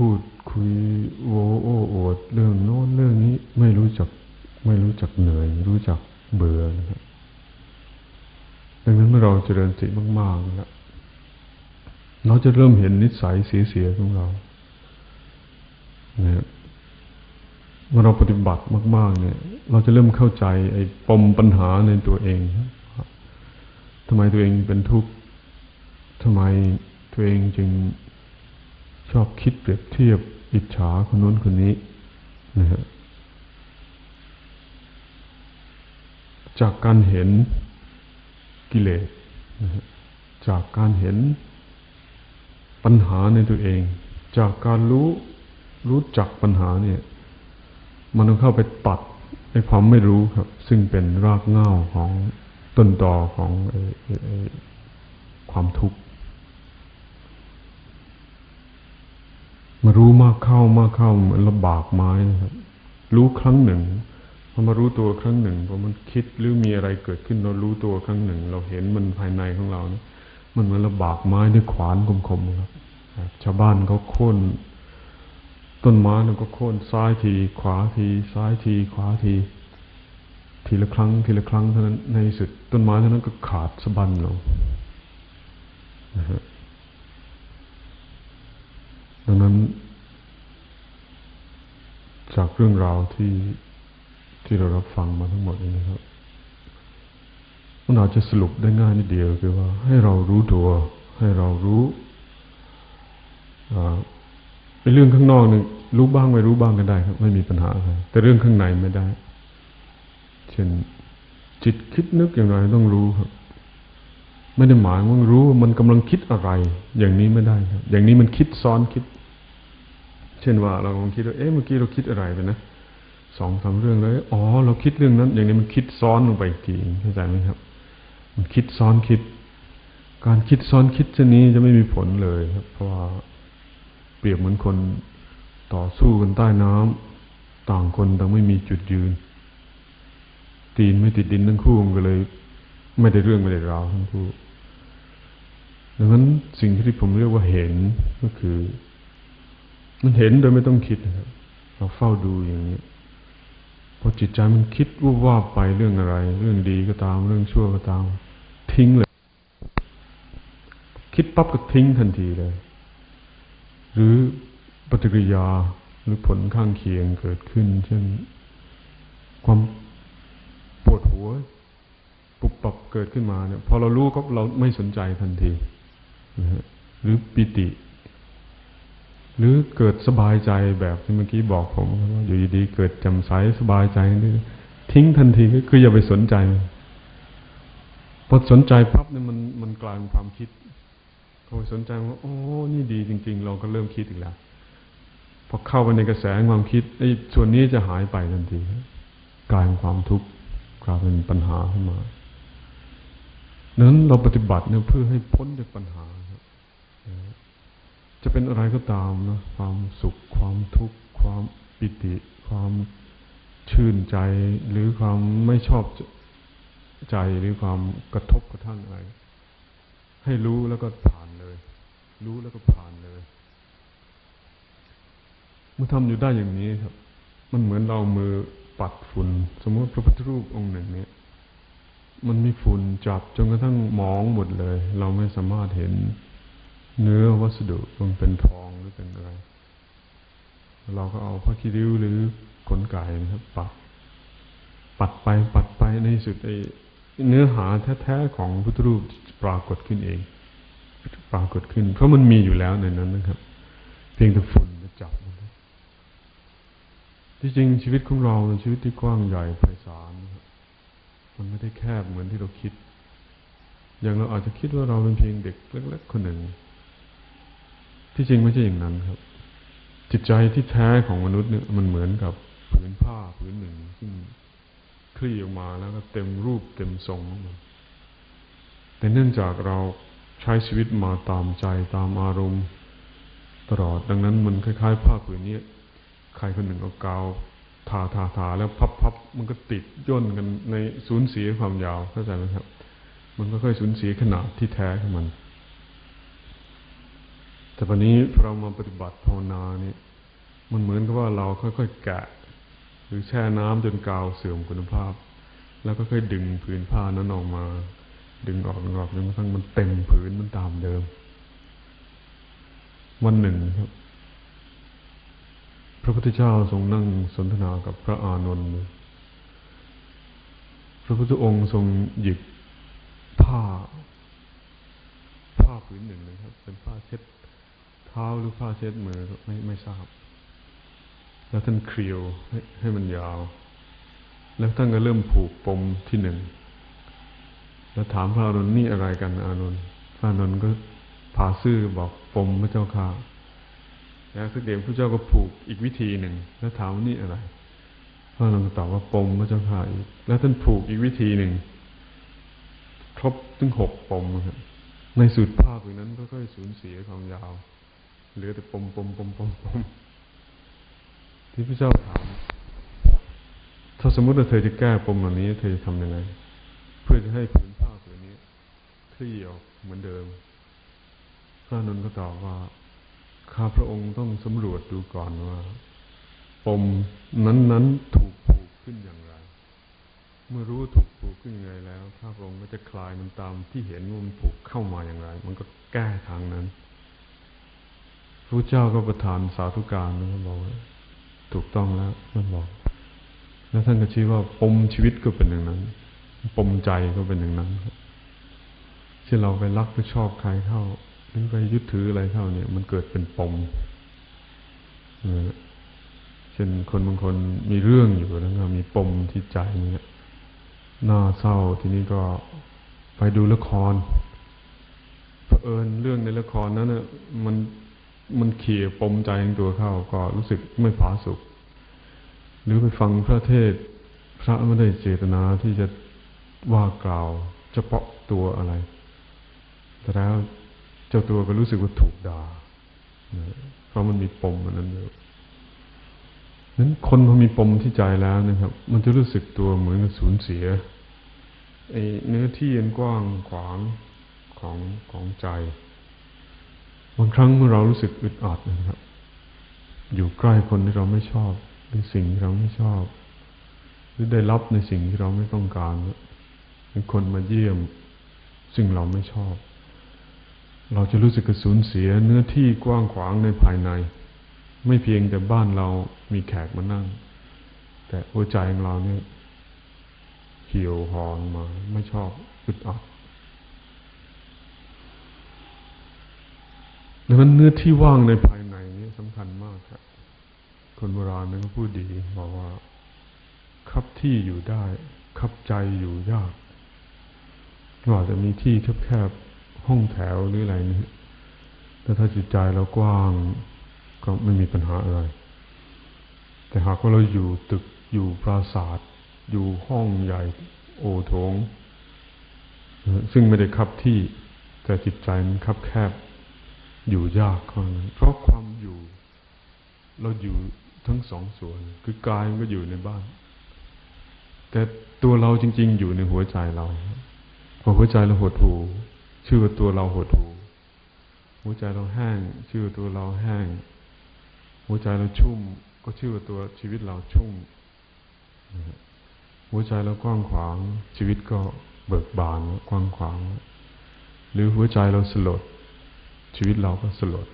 พูดคุยโวโอ้อวดเรื่องโน้นเรื่องนี้ไม่รู้จักไม่รู้จักเหนื่อย รู้จักเบื่อนะครับดังนั้นเมื่อเราเจริญสติมากๆแล้วเราจะเริ่มเห็นนิสัยเสียๆของเราเนี่ยเมื่อเราปฏิบัติมาก ๆ เนี่ย เราจะเริ่มเข้าใจ ไอ้ปมปัญหาในตัวเองทำไมตัวเองเป็นทุกข์ทำไมตัวเองจึง ชอบคิดเปรียบเทียบอิจฉาคนนู้นคนนี้นะฮะจากการเห็นกิเลสนะฮะจากการเห็นปัญหาในตัวเอง จากการรู้รู้จักปัญหาเนี่ย มันต้องเข้าไปตัดไอ้ความไม่รู้ครับ ซึ่งเป็นรากเหง้าของต้นตอของความทุกข์ มารู้มากเข้ามากเข้าเหมือนลำบากไม้นะครับ รู้ครั้งหนึ่งพอมารู้ตัวครั้งหนึ่งพอมันคิดหรือมีอะไรเกิดขึ้นเรารู้ตัวครั้งหนึ่ง เราเห็นมันภายในของเรานะมันเหมือนลำบากไม้ด้วยขวานคมๆครับชาวบ้านเขาโค่นต้นไม้เราก็โค่นซ้ายที ขวาที ซ้ายที ขวาที ทีละครั้ง ทีละครั้งเท่านั้นในสุดต้นไม้เท่านั้นก็ขาดสะบันลงนะฮะ ดังนั้น จากเรื่องราวที่ที่เรารับฟังมาทั้งหมดนี้นะครับมันอาจจะสรุปได้ง่ายนิดเดียวคือว่า ให้เรารู้ตัว ให้เรารู้ในเรื่องข้างนอกนี่รู้บ้างไม่รู้บ้างก็ได้ครับ ไม่มีปัญหาอะไรแต่เรื่องข้างในไม่ได้ เช่นจิตคิดนึกอย่างไรต้องรู้ครับ ไม่ได้หมายว่ารู้ว่ามันกำลังคิดอะไร อย่างนี้ไม่ได้ครับ อย่างนี้มันคิดซ้อนคิด เช่นว่าเราลองคิดว่าเอ๊ะเมื่อกี้เราคิดอะไรไปนะสองสาเรื่องเลยอ๋อ เราคิดเรื่องนั้น อย่างนี้มันคิดซ้อนลงไปอีกทีเข้าใจไหมครับ มันคิดซ้อนคิด การคิดซ้อนคิดเช่นนี้จะไม่มีผลเลยครับ เพราะว่าเปรียบเหมือนคนต่อสู้กันใต้น้ำต่างคนต่างไม่มีจุดยืน ตีนไม่ติดดินทั้งคู่ก็เลย ไม่ได้เรื่องไม่ได้ราวทั้งคู่ ดังนั้นสิ่งที่ผมเรียกว่าเห็นก็คือ มันเห็นโดยไม่ต้องคิดนะครับ เราเฝ้าดูอย่างนี้พอจิตใจมันคิดว่าว่าไปเรื่องอะไร เรื่องดีก็ตาม เรื่องชั่วก็ตาม ทิ้งเลย คิดปั๊บก็ทิ้งทันทีเลย หรือปฏิกิริยาหรือผลข้างเคียงเกิดขึ้น เช่น ความปวดหัวปุบปับเกิดขึ้นมาเนี่ย พอเรารู้ก็เราไม่สนใจทันที หรือปิติ หรือเกิดสบายใจแบบที่เมื่อกี้บอกผมว่าอยู่ดีๆเกิดจำใสสบายใจนี่ทิ้งทันทีคืออย่าไปสนใจพอสนใจปั๊บเนี่ยมันมันกลายเป็นความคิดพอสนใจว่าโอ้นี่ดีจริง ๆ เราก็เริ่มคิดอีกแล้วพอเข้าไปในกระแสความคิดไอ้ส่วนนี้จะหายไปทันทีกลายเป็นความทุกข์กลายเป็นปัญหาขึ้นมานั้นเราปฏิบัติเนี่ยเพื่อให้พ้นจากปัญหา จะเป็นอะไรก็ตามนะความสุข ความทุกข์ ความปิติ ความชื่นใจ หรือความไม่ชอบใจหรือความกระทบกระทั่งอะไร ให้รู้แล้วก็ผ่านเลย รู้แล้วก็ผ่านเลย เมื่อทำอยู่ได้อย่างนี้ครับ มันเหมือนเรามือปัดฝุ่น สมมติพระพุทธรูปองค์หนึ่งเนี่ยมันมีฝุ่นจับจนกระทั่งมองหมดเลย เราไม่สามารถเห็น เนื้อวัสดุมันเป็นทองหรือเป็นอะไร เราก็เอาผ้าคีริ้วหรือขนไก่นะครับ ปัด ปัดไปปัดไปในสุดไอ้เนื้อหาแท้ๆของพุทธรูปปรากฏขึ้นเอง ปรากฏขึ้น เพราะมันมีอยู่แล้วในนั้นนะครับ เพียงแต่ฝุ่นมาจับที่จริงชีวิตของเราชีวิตที่กว้างใหญ่ไพศาลมันไม่ได้แคบเหมือนที่เราคิด อย่างเราอาจจะคิดว่าเราเป็นเพียงเด็กเล็กๆคนหนึ่ง ที่จริงไม่ใช่อย่างนั้นครับ จิตใจที่แท้ของมนุษย์เนี่ยมันเหมือนกับผืนผ้าผืนหนึ่ง ซึ่งคลี่ออกมาแล้วก็เต็มรูปเต็มทรงแต่เนื่องจากเราใช้ชีวิตมาตามใจตามอารมณ์ตลอด ดังนั้นมันคล้ายๆผ้าผืนนี้ใครคนหนึ่งเอากาวทาทาทาแล้วพับพับมันก็ติดย่นกันในสูญเสียความยาวเข้าใจไหมครับ มันก็ค่อยสูญเสียขนาดที่แท้ของมัน แต่ตอนนี้เรามาปฏิบัติภาวนาเนี่ย มันเหมือนกับว่าเราค่อยๆแกะ หรือแช่น้ำจนกาวเสื่อมคุณภาพ แล้วก็ค่อยดึงผืนผ้านั้นออกมา ดึงออกดึงออกจนกระทั่งมันเต็มผืนมันตามเดิม วันหนึ่งครับ พระพุทธเจ้าทรงนั่งสนทนากับพระอานนท์พระพุทธองค์ทรงหยิบผ้า ผ้าผืนหนึ่งนะครับ เป็นผ้าเช็ด เท้าหรือผ้าเช็ดมือไม่ไม่ทราบ แล้วท่านเคลียวให้ให้มันยาว แล้วท่านก็เริ่มผูกปมที่หนึ่งแล้วถามพระอานนนี่อะไรกันอานนพระอานนก็ผาซื่อบอกปมพระเจ้าค่ะแล้วสักเดียวพระเจ้าก็ผูกอีกวิธีหนึ่งแล้วถามว่านี่อะไรพระอานนตอบว่าปมพระเจ้าค่ะอีกแล้วท่านผูกอีกวิธีหนึ่งครบถึงหกปมครับในสุดภาพอย่างนั้นก็ค่อยสูญเสียความยาว เหลือแต่ปมปมปมปมปมที่พระเจ้าถาม ถ้าสมมติว่าเธอจะแก้ปมเหล่านี้ เธอจะทำยังไง เพื่อจะให้ผืนผ้าผืนนี้คลี่ออกเหมือนเดิม พระนนท์ก็ตอบว่า ข้าพระองค์ต้องสำรวจดูก่อนว่า ปมนั้นๆถูกผูกขึ้นอย่างไร เมื่อรู้ถูกผูกขึ้นยังไงแล้ว ข้าพระองค์ก็จะคลายมันตามที่เห็นว่ามันผูกเข้ามาอย่างไร มันก็แก้ทางนั้น พระเจ้าก็ประทานสาธุการนะบอกว่าถูกต้องแล้วท่านบอก แล้วท่านก็ชี้ว่าปมชีวิตก็เป็นอย่างนั้น ปมใจก็เป็นอย่างนั้นที่เราไปรักไปชอบใครเข้าหรือไปยึดถืออะไรเข้าเนี่ย มันเกิดเป็นปมเช่นคนบางคนมีเรื่องอยู่แล้วก็มีปมที่ใจเนี่ยน่าเศร้าทีนี้ก็ไปดูละครเผอิญเรื่องในละครนั้นน่ะมัน มันเขี่ยปมใจของตัวเข้าก็รู้สึกไม่ผาสุกหรือไปฟังพระเทศ พระไม่ได้เจตนาที่จะว่ากล่าวเฉพาะตัวอะไร แต่แล้วเจ้าตัวก็รู้สึกว่าถูกด่าเพราะมันมีปมมันนั้นอยู่นั้นคนพอมีปมที่ใจแล้วนะครับ มันจะรู้สึกตัวเหมือนกับสูญเสียเนื้อที่อันกว้างขวางของของใจ บางครั้งเมื่อเรารู้สึกอึดอัดนะครับ อยู่ใกล้คนที่เราไม่ชอบหรือสิ่งที่เราไม่ชอบ หรือได้รับในสิ่งที่เราไม่ต้องการเป็นคนมาเยี่ยม ซึ่งเราไม่ชอบ เราจะรู้สึกกระสูญเสียเนื้อที่กว้างขวางในภายใน ไม่เพียงแต่บ้านเรามีแขกมานั่ง แต่หัวใจของเราเนี่ยเหี่ยวหอนมา ไม่ชอบอึดอัด ดังนั้นเนื้อที่ว่างในภายในนี้สำคัญมากครับ คนโบราณนั้นพูดดีบอกว่า คับที่อยู่ได้ คับใจอยู่ยากว่าจะมีที่แคบๆห้องแถวหรืออะไรนี่แต่ถ้าจิตใจเรากว้างก็ไม่มีปัญหาอะไร แต่หากว่าเราอยู่ตึกอยู่ปราสาท อยู่ห้องใหญ่โอโถง ซึ่งไม่ได้คับที่ แต่จิตใจมันคับแคบ อยู่ยากเพราะนั้นเพราะความอยู่ เราอยู่ทั้งสองส่วน คือกายมันก็อยู่ในบ้าน แต่ตัวเราจริง ๆ อยู่ในหัวใจเราพอหัวใจเราหดหูชื่อว่าตัวเราหดหูหัวใจเราแห้ง ชื่อว่าตัวเราแห้ง หัวใจเราชุ่ม ก็ชื่อว่าตัวชีวิตเราชุ่มหัวใจเรากว้างขวาง ชีวิตก็เบิกบานกว้างขวาง หรือหัวใจเราสลด ชีวิตเราก็สลด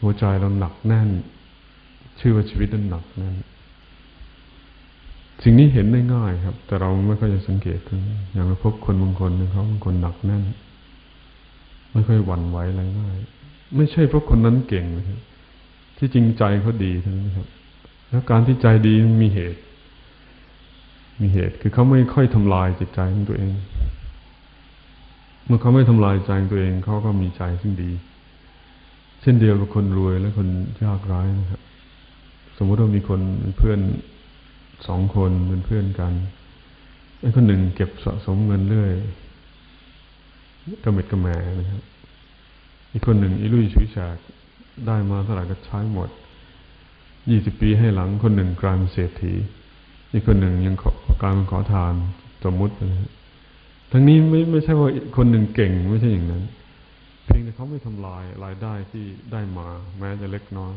หัวใจเราหนักแน่น ชื่อว่าชีวิตนั้นหนักแน่น สิ่งนี้เห็นได้ง่ายครับ แต่เราไม่ค่อยจะสังเกตถึงอย่างเราพบคนบางคนเขาบางคนหนักแน่น ไม่ค่อยหวั่นไหวอะไรง่าย ไม่ใช่เพราะคนนั้นเก่งนะครับที่จริงใจเขาดีทั้งนั้นครับ แล้วการที่ใจดีมีเหตุ มีเหตุคือเขาไม่ค่อยทำลายจิตใจของตัวเอง มื่อเขาไม่ทำลายใจตัวเองเขาก็มีใจซึ่งดี เช่นเดียวกับคนรวยและคนยากไร้นะครับ สมมติว่ามีคนเพื่อนสองคนเป็นเพื่อนกันไอ้คนหนึ่งเก็บสะสมเงินเรื่อยกระเม็ดกระแหมนะครับอีกคนหนึ่งอีลุยชุยฉากได้มาเท่าไหร่ก็ใช้หมดยี่สิบปีให้หลังคนหนึ่งกลายเป็นเศรษฐี อีกคนหนึ่งยังขอกลายเป็นขอทานสมมุตินะ ทั้งนี้ไม่ไม่ใช่ว่าคนหนึ่งเก่งไม่ใช่อย่างนั้นแพียงแต่เขาไม่ทำลายรายได้ที่ได้มา แม้จะเล็กน้อย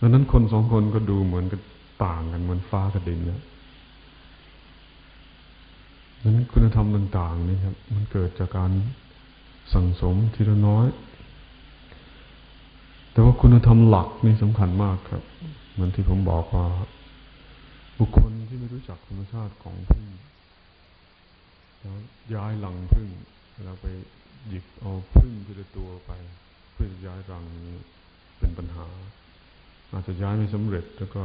ดังนั้นคนสองคนก็ดูเหมือนกันต่างกันเหมือนฟ้ากับดินนะนั้นคุณธรรมต่างๆนี่ครับ มันเกิดจากการสั่งสมทีละน้อย แต่ว่าคุณธรรมหลักนี่สำคัญมากครับ เหมือนที่ผมบอกว่า บุคคลที่ไม่รู้จักธรรมชาติของพึ่ง แล้วย้ายหลังพึ่งเราไปหยิบเอาพึ่งทีละตัวไป เพื่อย้ายรังนี้เป็นปัญหา อาจจะย้ายไม่สำเร็จแล้วก็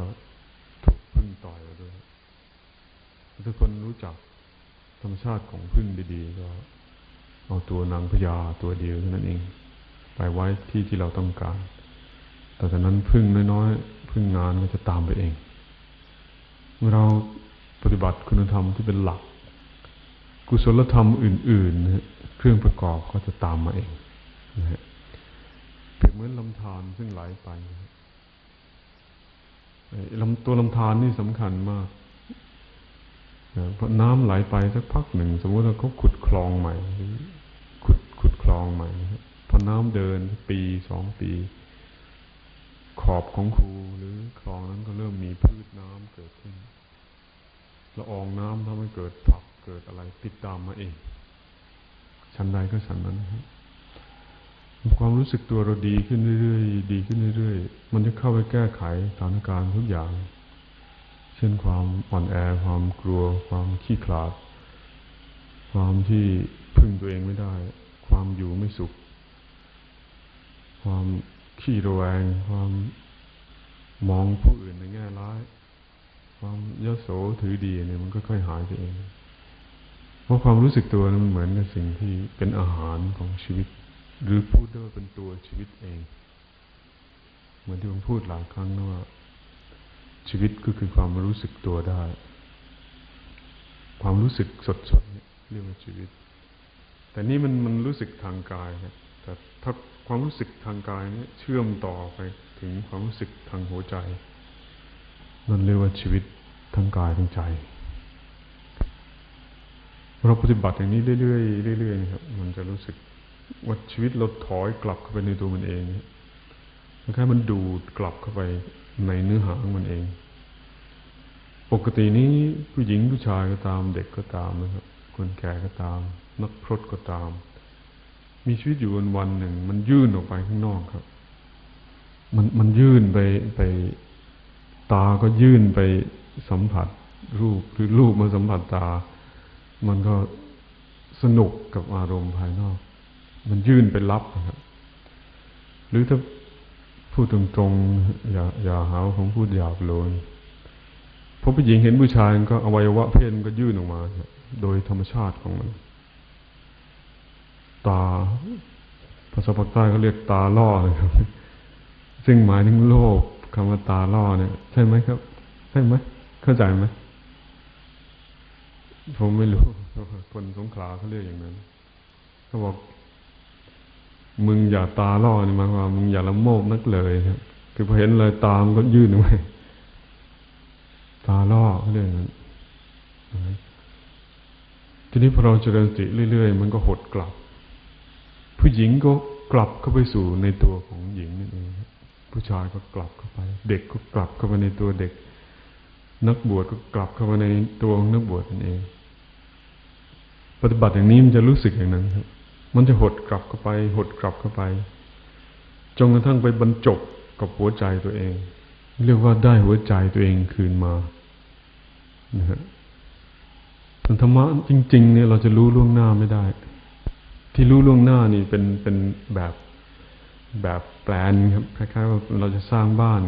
ถูกพึ่งต่อยด้วยถ้าคนรู้จักธรรมชาติของพึ่งดีๆ ก็เอาตัวนางพญาตัวเดียวเท่านั้นเอง ไปไว้ที่ที่เราต้องการ แต่จากนั้นพึ่งน้อยๆพึ่งงานก็จะตามไปเอง เมื่อเราปฏิบัติคุณธรรมที่เป็นหลัก กุศลธรรมอื่นๆเครื่องประกอบก็จะตามมาเองนะฮะเปรียบเหมือนลำธารซึ่งไหลไปลำตัวลำธารนี่สำคัญมากเพราะน้ำไหลไปสักพักหนึ่ง สมมติว่าเขาขุดคลองใหม่ ขุดขุดคลองใหม่พอน้ำเดินปีสองปี ขอบของคูหรือคลองนั้นก็เริ่มมีพืชน้ำเกิดขึ้นละอองน้ำทำให้เกิดผัก เกิดอะไรติดตามมาเองชั้นใดก็ชั้นนั้นครับความรู้สึกตัวเราดีขึ้นเรื่อยๆ ดีขึ้นเรื่อยๆ มันจะเข้าไปแก้ไขสถานการณ์ทุกอย่าง เช่นความอ่อนแอ ความกลัว ความขี้ขลาด ความที่พึ่งตัวเองไม่ได้ ความอยู่ไม่สุข ความขี้ระแวง ความมองผู้อื่นในแง่ร้าย ความยโสถือดีเนี่ยมันก็ค่อยหายไปเอง เพราะความรู้สึกตัวนันมันเหมือนกับสิ่งที่เป็นอาหารของชีวิต หรือพูดได้ว่าเป็นตัวชีวิตเอง เหมือนที่ผมพูดหลายครั้งนะว่า ชีวิตก็คือความรู้สึกตัวได้ ความรู้สึกสดๆเรียกว่าชีวิต แต่นี่มันมันรู้สึกทางกายครับแต่ถ้าความรู้สึกทางกายนี้เชื่อมต่อไปถึงความรู้สึกทางหัวใจนั่นเรียกว่าชีวิตทั้งกายทั้งใจ เราปฏิบัติอย่างนี้เรื่อยๆเรื่อยๆครับ มันจะรู้สึกว่าชีวิตเราถอยกลับเข้าไปในตัวมันเองแค่มันดูดกลับเข้าไปในเนื้อหาของมันเอง ปกตินี้ผู้หญิงผู้ชายก็ตาม เด็กก็ตามนะครับ คนแก่ก็ตาม นักพรตก็ตาม มีชีวิตอยู่วันวันหนึ่ง มันยื่นออกไปข้างนอกครับ มันมันยื่นไปไป ตาก็ยื่นไปสัมผัส รูปหรือรูปมาสัมผัสตา มันก็สนุกกับอารมณ์ภายนอก มันยื่นไปรับนะครับหรือถ้าพูดตรงๆ อย่าอย่าหาผมพูดหยาบโลนพอผู้หญิงเห็นผู้ชายก็อวัยวะเพศมันก็ยื่นออกมา โดยธรรมชาติของมัน ตาภาษาภาคใต้เขาเรียกตาล่อเลยครับ ซึ่งหมายถึงโลกคำว่าตาล่อเนี่ย ใช่ไหมครับ ใช่ไหมเข้าใจไหม ผมไม่รู้ คนสงขลาเขาเรียกอย่างนั้นเขาบอก มึงอย่าตาล่อนี่มาว่า มึงอย่าละโมบนักเลยครับคือพอเห็นเลยตามก็ยื่นไว้ตาล่อเขาเรื่องนั้นทีนี้พอเราเจริญสติเรื่อยๆมันก็หดกลับ ผู้หญิงก็กลับเข้าไปสู่ในตัวของหญิงนั่นเองผู้ชายก็กลับเข้าไป เด็กก็กลับเข้าไปในตัวเด็ก นักบวชก็กลับเข้ามาในตัวของนักบวชนั่นเอง ปฏิบัติอย่างนี้มันจะรู้สึกอย่างนั้นครับ มันจะหดกลับเข้าไป หดกลับเข้าไป จนกระทั่งไปบรรจบกับหัวใจตัวเอง เรียกว่าได้หัวใจตัวเองคืนมานะฮะธรรมะจริง ๆ เนี่ยเราจะรู้ล่วงหน้าไม่ได้ ที่รู้ล่วงหน้านี่เป็นเป็นแบบแบบแปลนครับคล้ายๆว่าเราจะสร้างบ้าน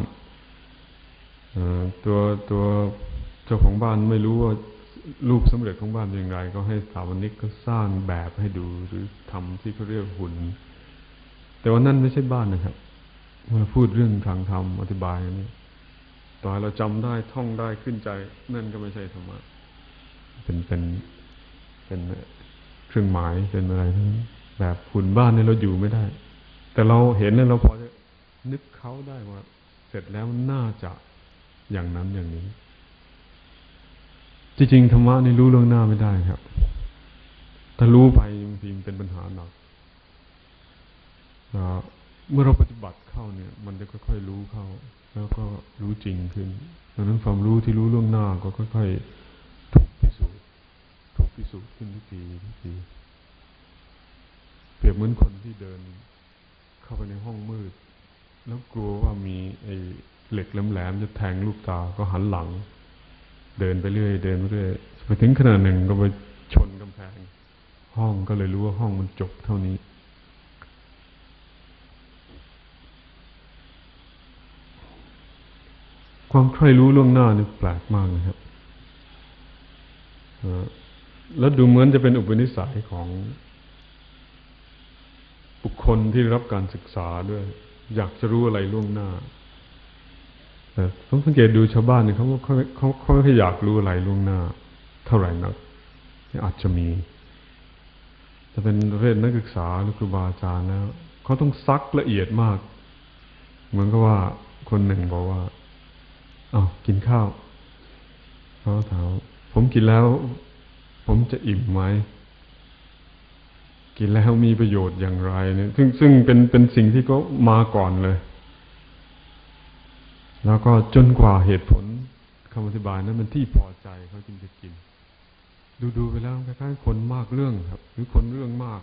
ตัวตัวเจ้าของบ้านไม่รู้ว่า รูปสำเร็จของบ้านอย่างไร ก็ให้สถาปนิกก็สร้างแบบให้ดูหรือทำที่เขาเรียกหุ่น แต่ว่านั่นไม่ใช่บ้านนะครับเมื่อพูดเรื่องทางธรรมอธิบายนี้ต่อให้เราจำได้ท่องได้ขึ้นใจ นั่นก็ไม่ใช่ธรรมะเป็นเป็นเป็นเครื่องหมายเป็นอะไรทั้งแบบหุ่นบ้านนี่เราอยู่ไม่ได้ แต่เราเห็นแล้วเราพอจะนึกเขาได้ว่า เสร็จแล้วน่าจะอย่างนั้นอย่างนี้ จริงๆธรรมะนี่รู้เรื่องหน้าไม่ได้ครับ ถ้ารู้ไปบางทีมันเป็นปัญหาหนักเมื่อเราปฏิบัติเข้าเนี่ย มันจะค่อยๆรู้เข้า แล้วก็รู้จริงขึ้นดังนั้นความรู้ที่รู้ล่วงหน้าก็ค่อยๆถูกพิสูจน์ถูกพิสูจน์ขึ้นทุกทีทุกทีเปรียบเหมือนคนที่เดินเข้าไปในห้องมืด แล้วกลัวว่ามีไอ้เหล็กแหลมๆจะแทงลูกตาก็หันหลัง เดินไปเรื่อย เดินไปเรื่อยไปถึงขนาดหนึ่งก็ไปชนกำแพง ห้องก็เลยรู้ว่าห้องมันจบเท่านี้ ความใคร่รู้ล่วงหน้านี่แปลกมากนะครับแล้วดูเหมือนจะเป็นอุปนิสัยของบุคคลที่รับการศึกษาด้วย อยากจะรู้อะไรล่วงหน้า แต่ผมสังเกตดูชาวบ้านเนี่ยเขาเขาเขาเขาไม่ค่อยอยากรู้อะไรล่วงหน้า เท่าไหร่นักอาจจะมีจะเป็นประเภทนักศึกษาหรือครูบาอาจารย์แล้วเขาต้องซักละเอียดมาก เหมือนกับว่าคนหนึ่งบอกว่าอ้าวกินข้าวเขาถามผมกินแล้ว ผมจะอิ่มไหมกินแล้วมีประโยชน์อย่างไรเนี่ย ซึ่งซึ่งเป็นเป็นสิ่งที่เขามาก่อนเลย แล้วก็จนกว่าเหตุผลคำอธิบายนั้นมันที่พอใจเขาจึงจะกิน ดูดูไปแล้วคล้ายๆคนมากเรื่องครับ หรือคนเรื่องมาก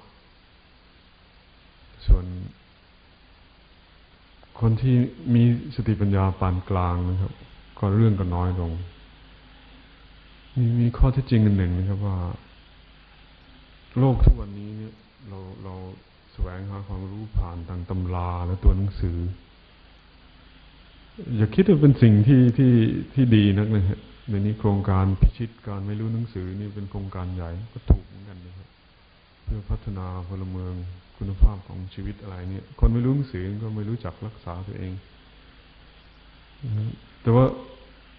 ส่วน คนที่มีสติปัญญาปานกลางนะครับ ก็เรื่องก็น้อยลง มีมีข้อที่จริงอันหนึ่งนะครับว่า โลกทุกวันนี้เนี่ย เราเราแสวงหาความรู้ผ่านทางตำราและตัวหนังสือ อย่าคิดว่าเป็นสิ่งที่ที่ที่ดีนักนะฮะในนี้โครงการพิชิตการไม่รู้หนังสือนี่เป็นโครงการใหญ่ก็ถูกเหมือนกันนะครับเพื่อพัฒนาพลเมืองคุณภาพของชีวิตอะไรเนี่ย คนไม่รู้หนังสือก็ไม่รู้จักรักษาตัวเอง แต่ว่า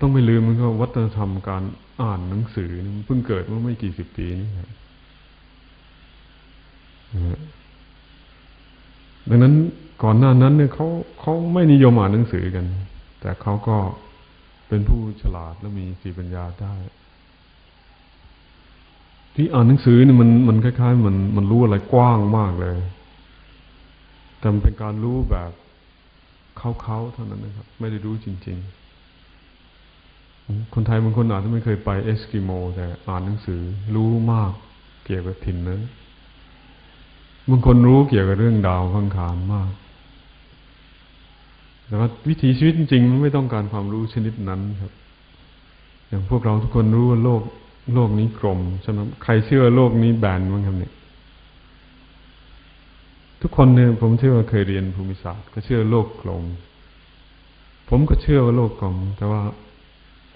ต้องไม่ลืมมันก็วัฒนธรรมการอ่านหนังสือเพิ่งเกิดเมื่อไม่กี่สิบปีนี้ครับ ดังนั้นก่อนหน้านั้นเนี่ยเขาเขาไม่นิยมอ่านหนังสือกัน แต่เขาก็เป็นผู้ฉลาดและมีสีปัญญาได้ ที่อ่านหนังสือเนี่ยมันมันคล้ายๆ มันมันรู้อะไรกว้างมากเลยแต่มันเป็นการรู้แบบเขาๆเท่านั้นนะครับ ไม่ได้รู้จริง ๆ คนไทยบางคนอาจจะไม่เคยไปเอสกิโม แต่อ่านหนังสือรู้มากเกี่ยวกับถิ่นนั้น บางคนรู้เกี่ยวกับเรื่องดาวพังคารมากแต่ว่าวิถีชีวิตจริงๆมันไม่ต้องการความรู้ชนิดนั้นครับ อย่างพวกเราทุกคนรู้ว่าโลก โลกนี้กลมใช่ไหมใครเชื่อโลกนี้แบนบ้างครับเนี่ย ทุกคนเนี่ยผมเชื่อว่าเคยเรียนภูมิศาสตร์ ก็เชื่อโลกกลม ผมก็เชื่อว่าโลกกลม แต่ว่า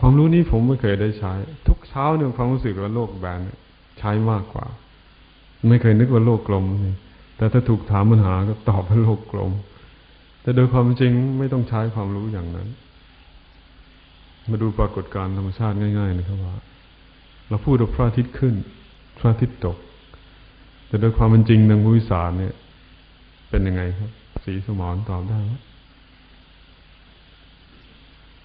ความรู้นี้ผมไม่เคยได้ใช้ ทุกเช้าเนี่ยความรู้สึกว่าโลกแบนใช้มากกว่า ไม่เคยนึกว่าโลกกลม แต่ถ้าถูกถามปัญหาก็ตอบว่าโลกกลม แต่โดยความจริงไม่ต้องใช้ความรู้อย่างนั้น มาดูปรากฏการณ์ธรรมชาติง่าย ๆ นะครับว่า เราพูดว่าพระอาทิตย์ขึ้น พระอาทิตย์ตก แต่โดยความเป็นจริงทางวิสาเนี่ย เป็นยังไงครับ สีสมอนตอบได้ไหม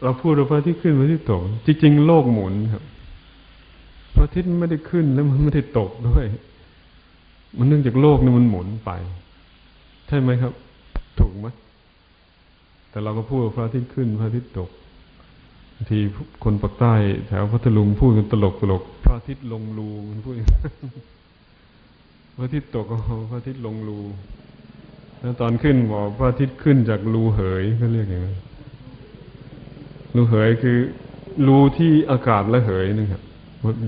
เราพูดว่าพระอาทิตย์ขึ้นพระอาทิตย์ตก จริงๆ โลกหมุนครับ พระอาทิตย์ไม่ได้ขึ้นแล้วมันไม่ได้ตกด้วย มันเนื่องจากโลกนี่มันหมุนไป ใช่ไหมครับ ถูกไหมแต่เราก็พูดพระอาทิตย์ขึ้นพระอาทิตย์ตกทีคนปากใต้แถวพัทลุงพูดกันตลกตลกพระอาทิตย์ลงรูมันพูดพระอาทิตย์ตกก็พระอาทิตย์ลงรูแล้วตอนขึ้นบอกพระอาทิตย์ขึ้นจากรูเหยก็เรียกอย่างนั้นรูเหยคือรูที่อากาศระเหยนะครับ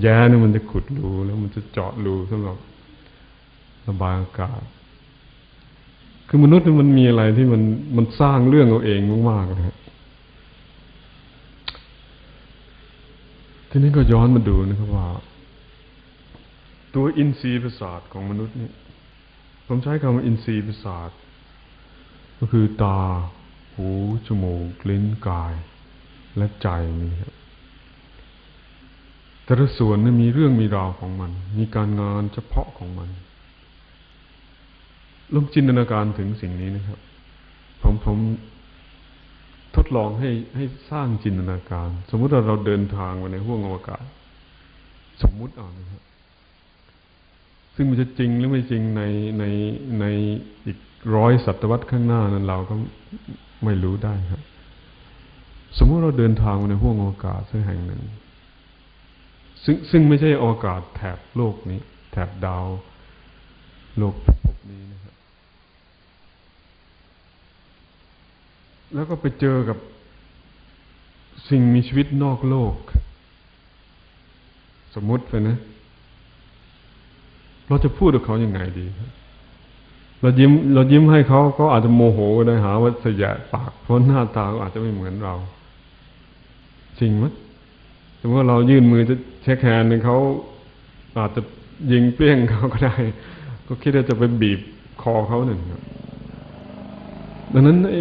แย่เนี่ยมันจะขุดรูแล้วมันจะเจาะรูสำหรับ บายอากาศ คือมนุษย์มันมีอะไรที่มันมันสร้างเรื่องเอาเองมากๆนะครับทีนี้ก็ย้อนมาดูนะครับว่า ตัวอินทรีย์ประสาทของมนุษย์นี่ผมใช้คำว่าอินทรีย์ประสาท ก็คือตา หู จมูก ลิ้นกาย และใจนี่ครับแต่ละส่วนนี่มีเรื่องมีราวของมัน มีการงานเฉพาะของมัน ลองจินตนาการถึงสิ่งนี้นะครับ ผมผมทดลองให้ให้สร้างจินตนาการ สมมุติว่าเราเดินทางไปในห้วงอวกาศ สมมุติอ่านนะครับซึ่งมันจะจริงหรือไม่จริงในในในอีกร้อยศตวรรษข้างหน้านั้นเราก็ไม่รู้ได้ครับ สมมติเราเดินทางในห้วงอากาศสักแห่งหนึ่ง ซึ่งซึ่งไม่ใช่อากาศแถบโลกนี้ แถบดาว โลกภพนี้นะครับ แล้วก็ไปเจอกับสิ่งมีชีวิตนอกโลก สมมุติไปนะ เราจะพูดกับเขายัางไงดี เรายิ้ม เรายิ้มให้เขาเขาอาจจะโมโหได้หาว่าสยะปาก เพราะหน้าตาอาจจะไม่เหมือนเรา จริงไหมสมมติว่าเรายื่นมือจะ shake hand หนึ่งเขาอาจจะยิงเปี้ยงเขาก็ได้ ก็คิดว่าจะไปบีบคอเขาหนึ่งดังนั้นไอ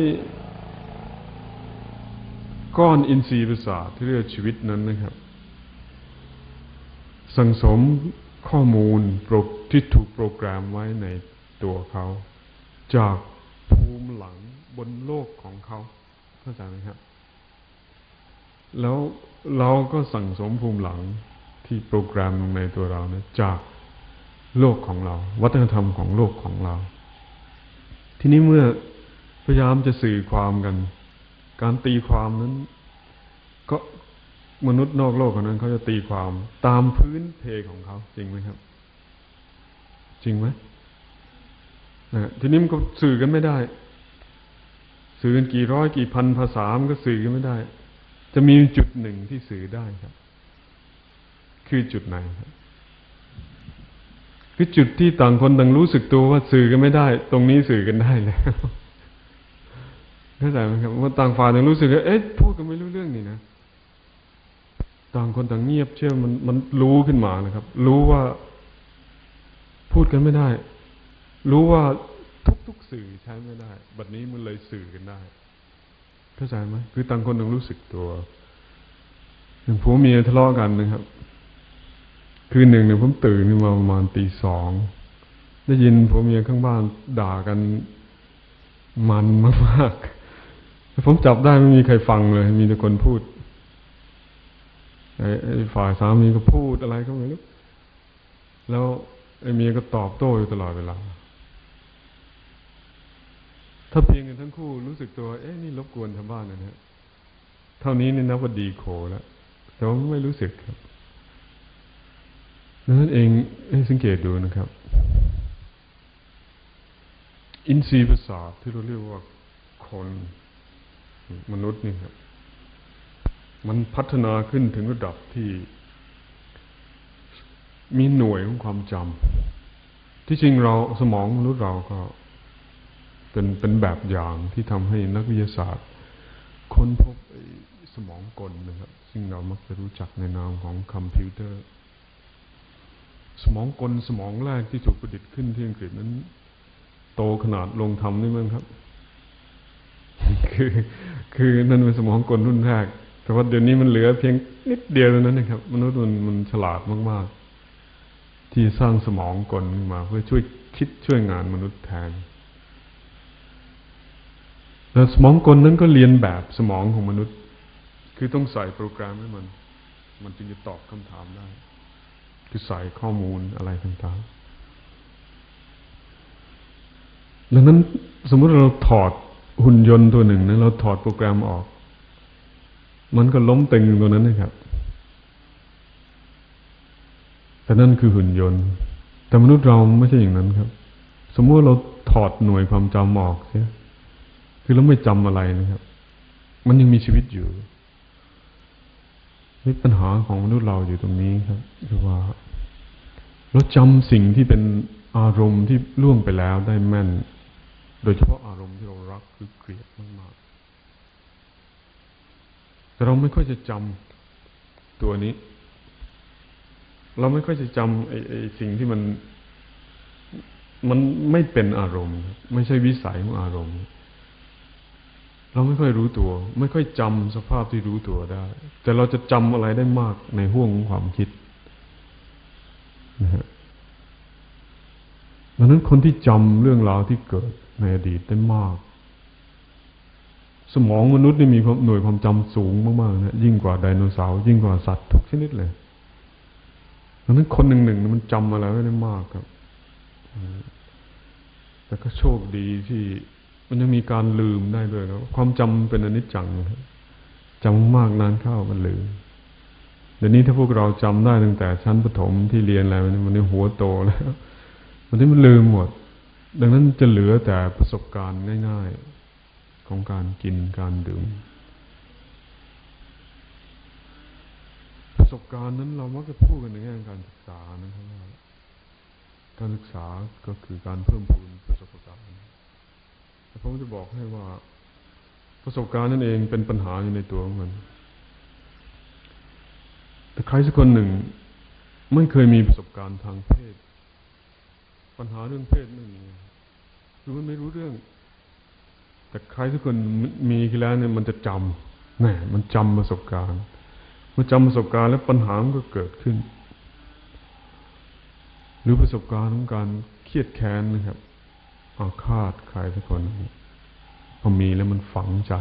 ก้อนอินทรีย์ประสาทที่เรียกชีวิตนั้นนะครับ สั่งสมข้อมูลที่ถูกโปรแกรมไว้ในตัวเขา จากภูมิหลังบนโลกของเขาเข้าใจไหมครับ แล้วเราก็สั่งสมภูมิหลังที่โปรแกรมลงในตัวเรานะจากโลกของเรา วัฒนธรรมของโลกของเรา ทีนี้เมื่อพยายามจะสื่อความกัน การตีความนั้น ก็มนุษย์นอกโลกคนนั้นเขาจะตีความตามพื้นเพของเขาจริงไหมครับ จริงไหมนะทีนี้มันก็สื่อกันไม่ได้ สื่อกันกี่ร้อยกี่พันภาษามันก็สื่อกันไม่ได้ จะมีจุดหนึ่งที่สื่อได้ครับ คือจุดไหนครับคือจุดที่ต่างคนต่างรู้สึกตัวว่าสื่อกันไม่ได้ ตรงนี้สื่อกันได้แล้ว เข้าใจไหมครับว่าต่างฝ่ายต่างรู้สึกว่าเอ๊ะพูดกันไม่รู้เรื่องนี่นะต่างคนต่างเงียบเชื่อมันมันรู้ขึ้นมานะครับ รู้ว่าพูดกันไม่ได้ รู้ว่าทุกๆสื่อใช้ไม่ได้ บัดนี้มันเลยสื่อกันได้ เข้าใจไหมคือต่างคนต่างรู้สึกตัวอย่างผัวเมียทะเลาะกันนะครับ คืนหนึ่งเนี่ยผมตื่นมาประมาณตีสองได้ยินผัวเมียข้างบ้านด่ากันมันมากๆ ผมจับได้ไม่มีใครฟังเลย มีแต่คนพูดไอ้ฝ่ายสามีก็พูดอะไรก็ไม่รู้แล้วไอ้เมียก็ตอบโต้อยู่ตลอดเวลา ถ้าเพียงกันทั้งคู่รู้สึกตัว เอ๊ะนี่รบกวนชาวบ้านนะฮะเท่านี้นี่นับว่าดีโขแล้วแต่ว่าไม่รู้สึกครับนั้นเองให้สังเกตดูนะครับ อินทรีย์ประสาทที่เราเรียกว่าคน มนุษย์นี่ครับ มันพัฒนาขึ้นถึงระดับที่ มีหน่วยของความจำที่จริงเราสมองมนุษย์เราก็ เป็นเป็นแบบอย่างที่ทำให้นักวิทยาศาสตร์ ค้นพบสมองกลนะครับ ซึ่งเรามักจะรู้จักในนามของคอมพิวเตอร์ สมองกลสมองแรกที่ถูกประดิษฐ์ขึ้นที่อังกฤษนั้น โตขนาดลงทำนี่มั้งครับ คือ คือนั่นเป็นสมองกลรุ่นแรก แต่ว่าเดี๋ยวนี้มันเหลือเพียงนิดเดียวเท่านั้นนะครับมนุษย์มันมันฉลาดมาก ๆ ที่สร้างสมองกลมา เพื่อช่วยคิดช่วยงานมนุษย์แทนแต่สมองกลนั้นก็เรียนแบบสมองของมนุษย์ คือต้องใส่โปรแกรมให้มัน มันจึงจะตอบคำถามได้ คือใส่ข้อมูลอะไรต่างๆดังนั้นสมมติเราถอด หุ่นยนต์ตัวหนึ่งนะเราถอดโปรแกรมออก มันก็ล้มตึงตัวนั้นนะครับแต่นั่นคือหุ่นยนต์ แต่มนุษย์เราไม่ใช่อย่างนั้นครับ สมมติเราถอดหน่วยความจำออกเสียคือเราไม่จำอะไรนะครับ มันยังมีชีวิตอยู่นี่ปัญหาของมนุษย์เราอยู่ตรงนี้ครับคือว่า เราจำสิ่งที่เป็นอารมณ์ที่ล่วงไปแล้วได้แม่น โดยเฉพาะอารมณ์ที่เรารักคือเกลียดมากๆแต่เราไม่ค่อยจะจำตัวนี้ เราไม่ค่อยจะจำไอ้ไอ้สิ่งที่มัน มันไม่เป็นอารมณ์ ไม่ใช่วิสัยของอารมณ์ เราไม่ค่อยรู้ตัว ไม่ค่อยจำสภาพที่รู้ตัวได้ แต่เราจะจำอะไรได้มากในห่วงของความคิดนะฮะ ดังนั้นคนที่จำเรื่องราวที่เกิดในอดีตได้มาก สมองมนุษย์นี่มีหน่วยความจำสูงมากๆนะยิ่งกว่าไดโนเสาร์ยิ่งกว่าสัตว์ทุกชนิดเลยดังนั้นคนหนึ่งหนึ่งมันจำอะไรไว้ได้มากครับ แต่ก็โชคดีที่มันยังมีการลืมได้ด้วยนะความจำเป็นอนิจจังจำมากนานเข้ามันลืมเดี๋ยวนี้ถ้าพวกเราจำได้ตั้งแต่ชั้นประถมที่เรียนอะไรมันมันหัวโตแล้ว มันที่มันลืมหมด ดังนั้นจะเหลือแต่ประสบการณ์ง่าย ๆ ของการกินการดื่ม ประสบการณ์นั้นเรามักจะพูดกันในแง่การศึกษานะครับว่าการศึกษาก็คือการเพิ่มพูนประสบการณ์แต่ผมจะบอกให้ว่าประสบการณ์นั่นเองเป็นปัญหาอยู่ในตัวของมัน แต่ใครสักคนหนึ่ง ไม่เคยมีประสบการณ์ทางเพศ ปัญหาเรื่องเพศไม่มีคือมันไม่รู้เรื่อง แต่ใครสักคนมีแล้วเนี่ยมันจะจำแหมมันจำประสบการณ์มื่อจำประสบการณ์แล้วปัญหามันก็เกิดขึ้น หรือประสบการณ์ของการเครียดแค้นนะครับอาฆาตใครสักคนพอมีแล้วมันฝังใจ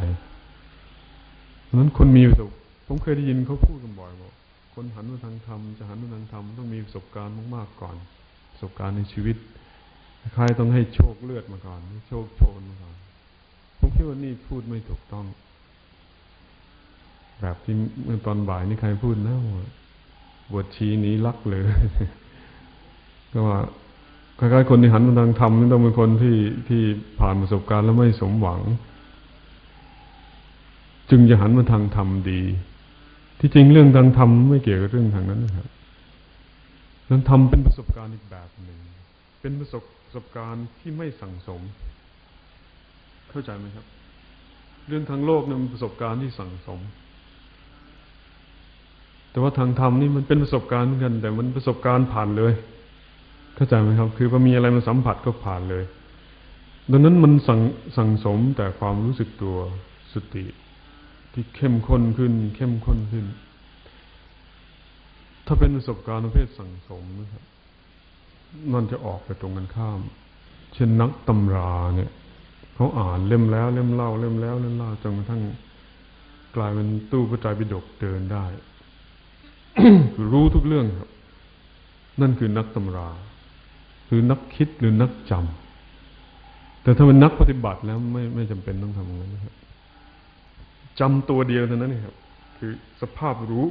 เพราะนั้นคนมีประสบผมเคยได้ยินเขาพูดกันบ่อยบอกคนหันมาทางธรรมจะหันมาทางธรรมต้องมีประสบการณ์มากๆก่อน ประสบการณ์ในชีวิตใครต้องให้โชคเลือดมาก่อนโชคโชนมาก่อนผมคิดว่านี่พูดไม่ถูกต้อง แบบที่เมื่อตอนบ่ายนี่ใครพูดนะว่าบวชชีนี้ลักเลยก็ว่าคล้ายๆคนที่หันมาทางธรรมนี่ต้องเป็นคนที่ที่ผ่านประสบการณ์แล้วไม่สมหวัง จึงจะหันมาทางธรรมดี ที่จริงเรื่องทางธรรมไม่เกี่ยวกับเรื่องทางนั้นนะครับ เรื่องธรรมเป็นประสบการณ์อีกแบบหนึ่ง เป็นประสบประสบการณ์ที่ไม่สั่งสม เข้าใจไหมครับ เรื่องทางโลกนั้นประสบการณ์ที่สั่งสม แต่ว่าทางธรรมนี่มันเป็นประสบการณ์เหมือนกัน แต่มันประสบการณ์ผ่านเลย เข้าใจไหมครับ คือพอมีอะไรมาสัมผัสก็ผ่านเลย ดังนั้นมันสั่งสั่งสมแต่ความรู้สึกตัวสติ ที่เข้มข้นขึ้น เข้มข้นขึ้น ถ้าเป็นประสบการณ์ประเภทสังสมนะครับมันจะออกไปตรงกันข้าม เช่นนักตำราเนี่ยเขาอ่านเล่มแล้ว เล่มเล่า เล่มแล้วเล่มเล่าจนกระทั่งกลายเป็นตู้พระไตรปิฎกเดินได้รู้ทุกเรื่องครับ นั่นคือนักตำราหรือนักคิดหรือนักจำแต่ถ้าเป็นนักปฏิบัติแล้วไม่ไม่จำเป็นต้องทำอย่างนั้นนะครับจำตัวเดียวเท่านั้นครับ คือสภาพรู้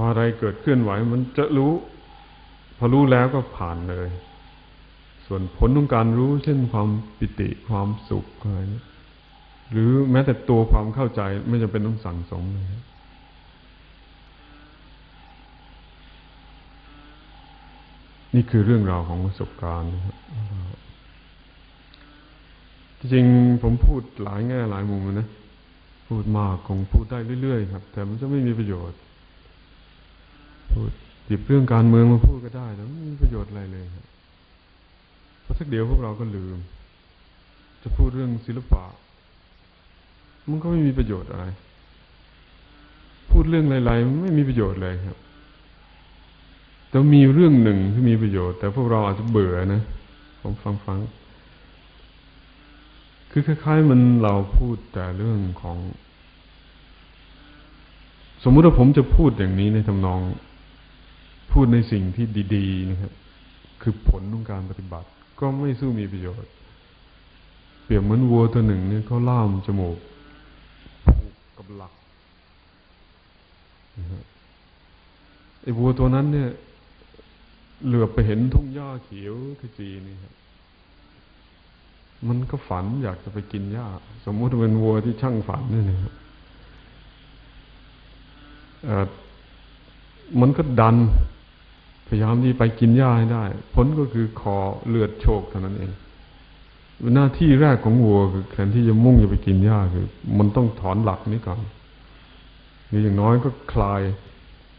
พออะไรเกิดเคลื่อนไหวมันจะรู้ พอรู้แล้วก็ผ่านเลย ส่วนผลของการรู้เช่นความปิติความสุขอะไรนี้หรือแม้แต่ตัวความเข้าใจไม่จำเป็นต้องสั่งสมเลยนี่คือเรื่องราวของประสบการณ์นะครับจริงผมพูดหลายแง่หลายมุมนะ พูดมากคงพูดได้เรื่อยๆครับ แต่มันจะไม่มีประโยชน์ พูดหยิบเรื่องการเมืองมาพูดก็ได้แต่ไม่มีประโยชน์อะไรเลยครับเพราะสักเดี๋ยวพวกเราก็ลืม จะพูดเรื่องศิลปะ มันก็ไม่มีประโยชน์อะไร พูดเรื่องอะไรๆไม่มีประโยชน์เลยครับ แต่มีเรื่องหนึ่งที่มีประโยชน์ แต่พวกเราอาจจะเบื่อนะผมฟังๆคือคล้ายๆมันเราพูดแต่เรื่องของ สมมุติว่าผมจะพูดอย่างนี้ในทำนอง พูดในสิ่งที่ดีๆนะครับคือผลของการปฏิบัติ ก็ไม่สู้มีประโยชน์ เปรียบเหมือนวัวตัวหนึ่งเนี่ยเขาล่ามจมูกผูกกับหลักไอ้วัวตัวนั้นเนี่ย เหลือไปเห็นทุ่งหญ้าเขียวขจีนี่ครับมันก็ฝันอยากจะไปกินหญ้า สมมุติเป็นวัวที่ช่างฝันนี่นะครับมันก็ดัน พยายามที่ไปกินหญ้าให้ได้ ผลก็คือคอเลือดโชกเท่านั้นเอง หน้าที่แรกของวัวคือแทนที่จะมุ่งจะไปกินหญ้าคือ มันต้องถอนหลักนี้ก่อนหรือย่างน้อยก็คลาย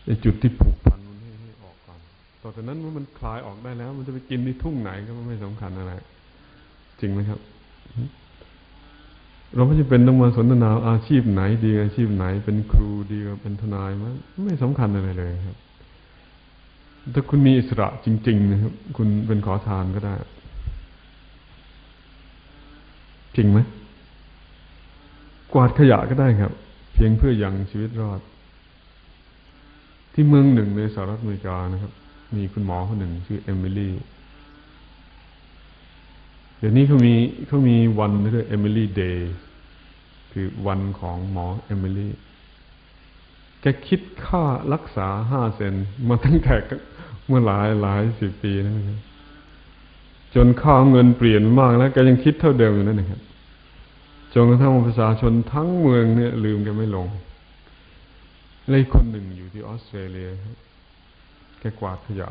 ไอ้จุดที่ผูกพันมันให้ออกก่อนต่อจากนั้นเมื่อมันคลายออกได้แล้ว มันจะไปกินในทุ่งไหนก็ไม่สำคัญอะไร จริงไหมครับ เราไม่จำเป็นต้องมาสนทนาอาชีพไหน ดีอาชีพไหน เป็นครูดีเป็นทนายมั้ยไม่สำคัญอะไรเลยครับ ถ้าคุณมีอิสระจริง ๆ นะครับ คุณเป็นขอทานก็ได้ จริงไหมกวาดขยะก็ได้ครับ เพียงเพื่อยังชีวิตรอด ที่เมืองหนึ่งในสหรัฐอเมริกานะครับ มีคุณหมอคนหนึ่งชื่อเอมิลี่เดี๋ยวนี้เขามีเขามีวันเรียก Emily Day คือวันของหมอเอมิลี่แกคิดค่ารักษาห้าเซ็นต์มาตั้งแต่ เมื่อหลายหลายสิบปีนะครับจนค่าวเงินเปลี่ยนมากแล้วแกยังคิดเท่าเดิมอยู่นั่นนะครับจนกระทั่งประชาชนทั้งเมืองเนี่ย ลืมแกไม่ลงเลยคนหนึ่งอยู่ที่ออสเตรเลียครับแกกวาดขยะ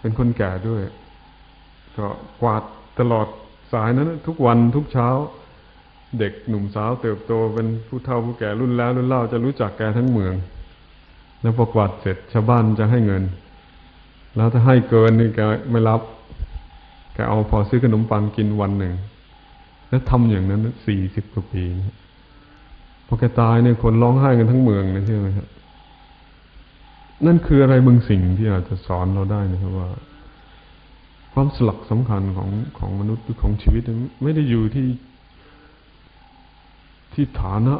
เป็นคนแก่ด้วย ก็กวาดตลอดสายนั้น ทุกวันทุกเช้า เด็กหนุ่มสาวเติบโตเป็นผู้เฒ่าผู้แก่รุ่นแล้วรุ่นเล่าจะรู้จักแกทั้งเมือง แล้วพอกวาดเสร็จชาวบ้านจะให้เงิน แล้วถ้าให้เกินนี่แกไม่รับแกเอาพอซื้อขนมปังกินวันหนึ่ง แล้วทำอย่างนั้นสี่สิบกว่าปีพอแกตายเนี่ยคนร้องไห้กันทั้งเมืองนะใช่ไหมครับนั่นคืออะไรบางสิ่งที่อาจจะสอนเราได้นะครับว่า ความสลักสำคัญของของมนุษย์หรือของชีวิตไม่ได้อยู่ที่ที่ฐานะ